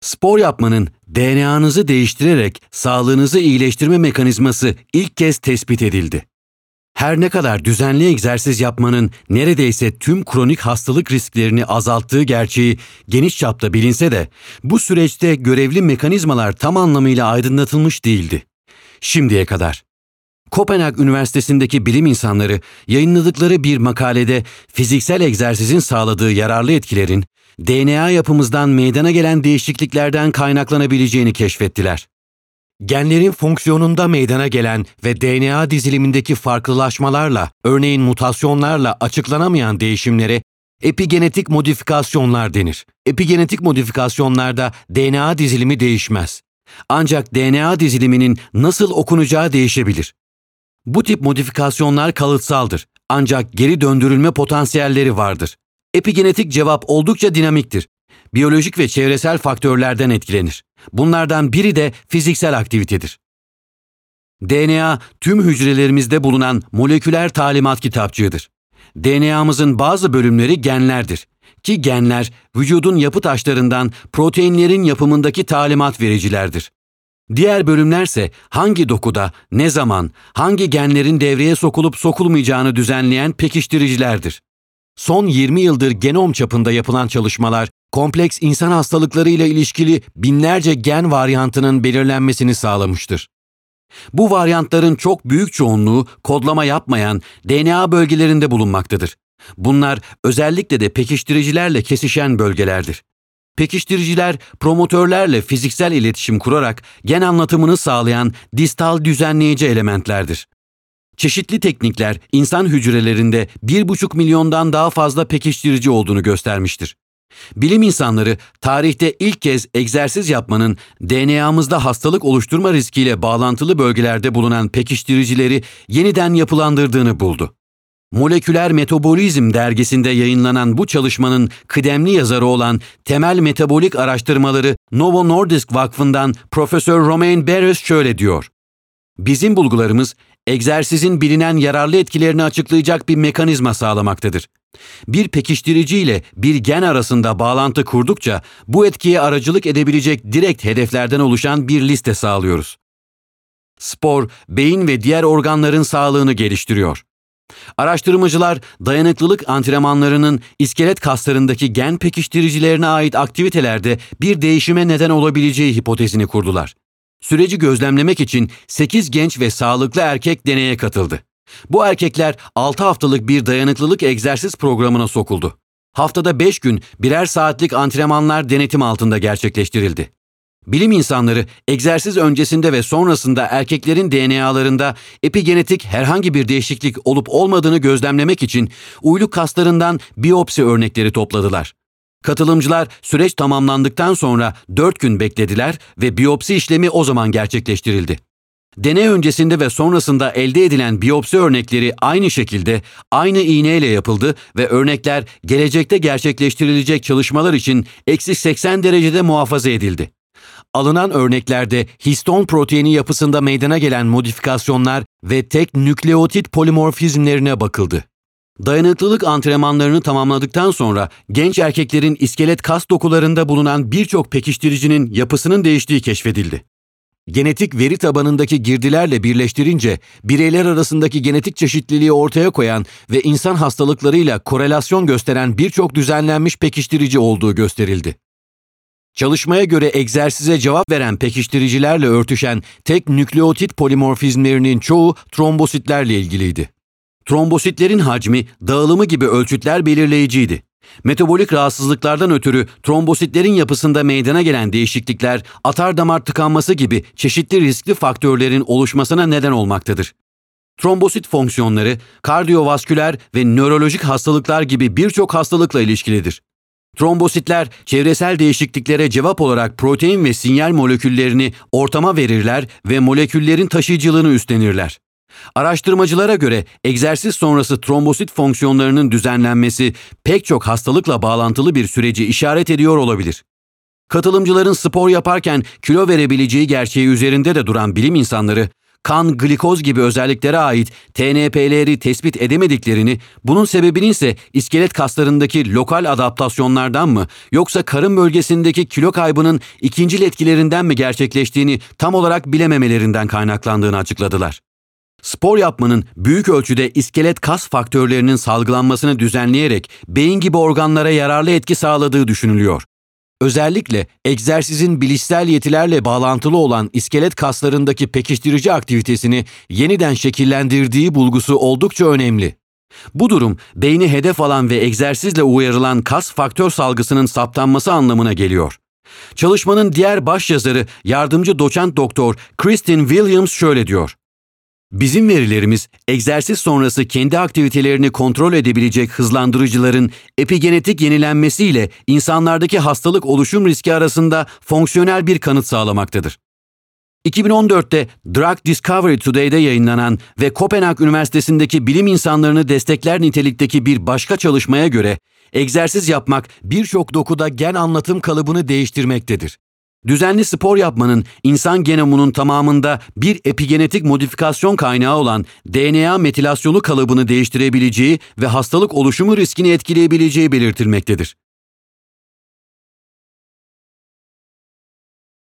Spor yapmanın DNA'nızı değiştirerek sağlığınızı iyileştirme mekanizması ilk kez tespit edildi. Her ne kadar düzenli egzersiz yapmanın neredeyse tüm kronik hastalık risklerini azalttığı gerçeği geniş çapta bilinse de bu süreçte görevli mekanizmalar tam anlamıyla aydınlatılmış değildi. Şimdiye kadar. Kopenhag Üniversitesi'ndeki bilim insanları yayınladıkları bir makalede fiziksel egzersizin sağladığı yararlı etkilerin DNA yapımızdan meydana gelen değişikliklerden kaynaklanabileceğini keşfettiler. Genlerin fonksiyonunda meydana gelen ve DNA dizilimindeki farklılaşmalarla, örneğin mutasyonlarla açıklanamayan değişimlere epigenetik modifikasyonlar denir. Epigenetik modifikasyonlarda DNA dizilimi değişmez. Ancak DNA diziliminin nasıl okunacağı değişebilir. Bu tip modifikasyonlar kalıtsaldır ancak geri döndürülme potansiyelleri vardır. Epigenetik cevap oldukça dinamiktir. Biyolojik ve çevresel faktörlerden etkilenir. Bunlardan biri de fiziksel aktivitedir. DNA tüm hücrelerimizde bulunan moleküler talimat kitapçığıdır. DNA'mızın bazı bölümleri genlerdir ki genler vücudun yapı taşlarından proteinlerin yapımındaki talimat vericilerdir. Diğer bölümlerse hangi dokuda, ne zaman, hangi genlerin devreye sokulup sokulmayacağını düzenleyen pekiştiricilerdir. Son 20 yıldır genom çapında yapılan çalışmalar, kompleks insan hastalıkları ile ilişkili binlerce gen varyantının belirlenmesini sağlamıştır. Bu varyantların çok büyük çoğunluğu kodlama yapmayan DNA bölgelerinde bulunmaktadır. Bunlar özellikle de pekiştiricilerle kesişen bölgelerdir. Pekiştiriciler promotörlerle fiziksel iletişim kurarak gen anlatımını sağlayan distal düzenleyici elementlerdir. Çeşitli teknikler insan hücrelerinde 1,5 milyondan daha fazla pekiştirici olduğunu göstermiştir. Bilim insanları tarihte ilk kez egzersiz yapmanın DNA'mızda hastalık oluşturma riskiyle bağlantılı bölgelerde bulunan pekiştiricileri yeniden yapılandırdığını buldu. Moleküler Metabolizm dergisinde yayınlanan bu çalışmanın kıdemli yazarı olan Temel Metabolik Araştırmaları Novo Nordisk Vakfı'ndan Profesör Romain Beres şöyle diyor. Bizim bulgularımız egzersizin bilinen yararlı etkilerini açıklayacak bir mekanizma sağlamaktadır. Bir pekiştirici ile bir gen arasında bağlantı kurdukça bu etkiye aracılık edebilecek direkt hedeflerden oluşan bir liste sağlıyoruz. Spor, beyin ve diğer organların sağlığını geliştiriyor. Araştırmacılar dayanıklılık antrenmanlarının iskelet kaslarındaki gen pekiştiricilerine ait aktivitelerde bir değişime neden olabileceği hipotezini kurdular. Süreci gözlemlemek için 8 genç ve sağlıklı erkek deneye katıldı. Bu erkekler 6 haftalık bir dayanıklılık egzersiz programına sokuldu. Haftada 5 gün birer saatlik antrenmanlar denetim altında gerçekleştirildi. Bilim insanları egzersiz öncesinde ve sonrasında erkeklerin DNA'larında epigenetik herhangi bir değişiklik olup olmadığını gözlemlemek için uyluk kaslarından biyopsi örnekleri topladılar. Katılımcılar süreç tamamlandıktan sonra 4 gün beklediler ve biyopsi işlemi o zaman gerçekleştirildi. Deney öncesinde ve sonrasında elde edilen biyopsi örnekleri aynı şekilde aynı iğneyle yapıldı ve örnekler gelecekte gerçekleştirilecek çalışmalar için eksi 80 derecede muhafaza edildi. Alınan örneklerde histon proteini yapısında meydana gelen modifikasyonlar ve tek nükleotit polimorfizmlerine bakıldı. Dayanıklılık antrenmanlarını tamamladıktan sonra genç erkeklerin iskelet kas dokularında bulunan birçok pekiştiricinin yapısının değiştiği keşfedildi. Genetik veri tabanındaki girdilerle birleştirince bireyler arasındaki genetik çeşitliliği ortaya koyan ve insan hastalıklarıyla korelasyon gösteren birçok düzenlenmiş pekiştirici olduğu gösterildi. Çalışmaya göre egzersize cevap veren pekiştiricilerle örtüşen tek nükleotit polimorfizmlerinin çoğu trombositlerle ilgiliydi. Trombositlerin hacmi, dağılımı gibi ölçütler belirleyiciydi. Metabolik rahatsızlıklardan ötürü trombositlerin yapısında meydana gelen değişiklikler atar damar tıkanması gibi çeşitli riskli faktörlerin oluşmasına neden olmaktadır. Trombosit fonksiyonları kardiyovasküler ve nörolojik hastalıklar gibi birçok hastalıkla ilişkilidir. Trombositler çevresel değişikliklere cevap olarak protein ve sinyal moleküllerini ortama verirler ve moleküllerin taşıyıcılığını üstlenirler. Araştırmacılara göre egzersiz sonrası trombosit fonksiyonlarının düzenlenmesi pek çok hastalıkla bağlantılı bir süreci işaret ediyor olabilir. Katılımcıların spor yaparken kilo verebileceği gerçeği üzerinde de duran bilim insanları, kan, glikoz gibi özelliklere ait TNP'leri tespit edemediklerini, bunun sebebinin ise iskelet kaslarındaki lokal adaptasyonlardan mı yoksa karın bölgesindeki kilo kaybının ikincil etkilerinden mi gerçekleştiğini tam olarak bilememelerinden kaynaklandığını açıkladılar. Spor yapmanın büyük ölçüde iskelet kas faktörlerinin salgılanmasını düzenleyerek beyin gibi organlara yararlı etki sağladığı düşünülüyor. Özellikle egzersizin bilişsel yetilerle bağlantılı olan iskelet kaslarındaki pekiştirici aktivitesini yeniden şekillendirdiği bulgusu oldukça önemli. Bu durum beyni hedef alan ve egzersizle uyarılan kas faktör salgısının saptanması anlamına geliyor. Çalışmanın diğer başyazarı yardımcı doçent doktor Kristin Williams şöyle diyor. Bizim verilerimiz egzersiz sonrası kendi aktivitelerini kontrol edebilecek hızlandırıcıların epigenetik yenilenmesiyle insanlardaki hastalık oluşum riski arasında fonksiyonel bir kanıt sağlamaktadır. 2014'te Drug Discovery Today'de yayınlanan ve Kopenhag Üniversitesi'ndeki bilim insanlarını destekler nitelikteki bir başka çalışmaya göre egzersiz yapmak birçok dokuda gen anlatım kalıbını değiştirmektedir. Düzenli spor yapmanın insan genomunun tamamında bir epigenetik modifikasyon kaynağı olan DNA metilasyonu kalıbını değiştirebileceği ve hastalık oluşumu riskini etkileyebileceği belirtilmektedir.